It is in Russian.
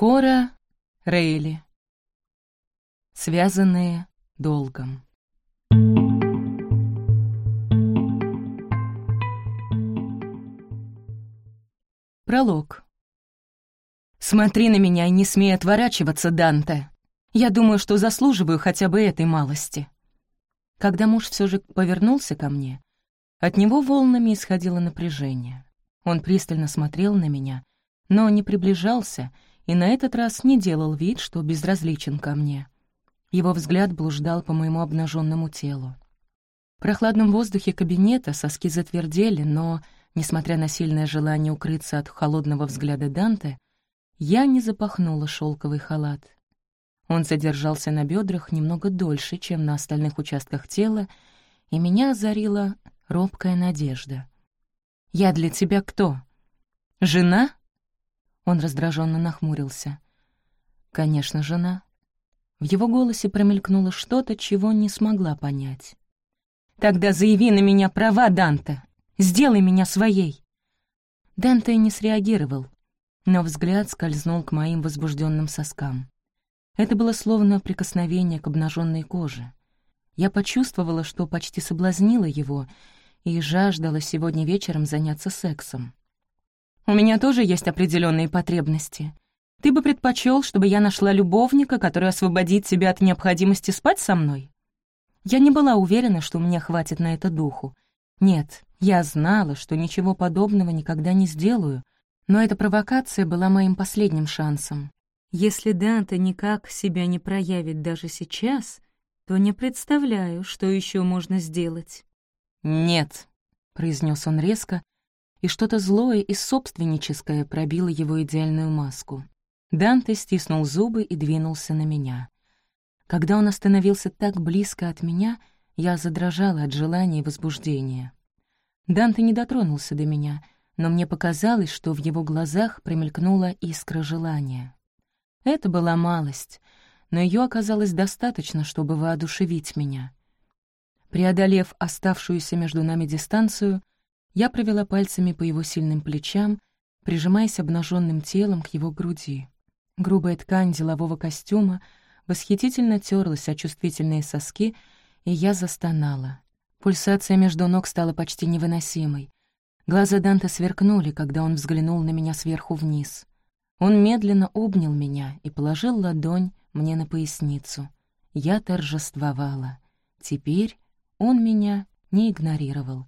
Кора Рейли. Связанные долгом. Пролог. «Смотри на меня и не смей отворачиваться, Данте. Я думаю, что заслуживаю хотя бы этой малости». Когда муж все же повернулся ко мне, от него волнами исходило напряжение. Он пристально смотрел на меня, но не приближался и на этот раз не делал вид, что безразличен ко мне. Его взгляд блуждал по моему обнаженному телу. В прохладном воздухе кабинета соски затвердели, но Несмотря на сильное желание укрыться от холодного взгляда Данте, я не запахнула шелковый халат. Он задержался на бедрах немного дольше, чем на остальных участках тела, и меня озарила робкая надежда. «Я для тебя кто? Жена?» Он раздраженно нахмурился. «Конечно, жена». В его голосе промелькнуло что-то, чего не смогла понять. «Тогда заяви на меня права, Данте!» Сделай меня своей!» Данте не среагировал, но взгляд скользнул к моим возбужденным соскам. Это было словно прикосновение к обнаженной коже. Я почувствовала, что почти соблазнила его и жаждала сегодня вечером заняться сексом. «У меня тоже есть определенные потребности. Ты бы предпочел, чтобы я нашла любовника, который освободит тебя от необходимости спать со мной?» Я не была уверена, что у меня хватит на это духу. Нет, я знала, что ничего подобного никогда не сделаю, но эта провокация была моим последним шансом. Если Данте никак себя не проявит даже сейчас, то не представляю, что еще можно сделать. «Нет», — произнес он резко, и что-то злое и собственническое пробило его идеальную маску. Данте стиснул зубы и двинулся на меня. Когда он остановился так близко от меня, я задрожала от желания и возбуждения. Данте не дотронулся до меня, но мне показалось, что в его глазах промелькнула искра желания. Это была малость, но ее оказалось достаточно, чтобы воодушевить меня. Преодолев оставшуюся между нами дистанцию, я провела пальцами по его сильным плечам, прижимаясь обнаженным телом к его груди. Грубая ткань делового костюма восхитительно терлась о чувствительные соски, и я застонала. Пульсация между ног стала почти невыносимой. Глаза Данте сверкнули, когда он взглянул на меня сверху вниз. Он медленно обнял меня и положил ладонь мне на поясницу. Я торжествовала. Теперь он меня не игнорировал.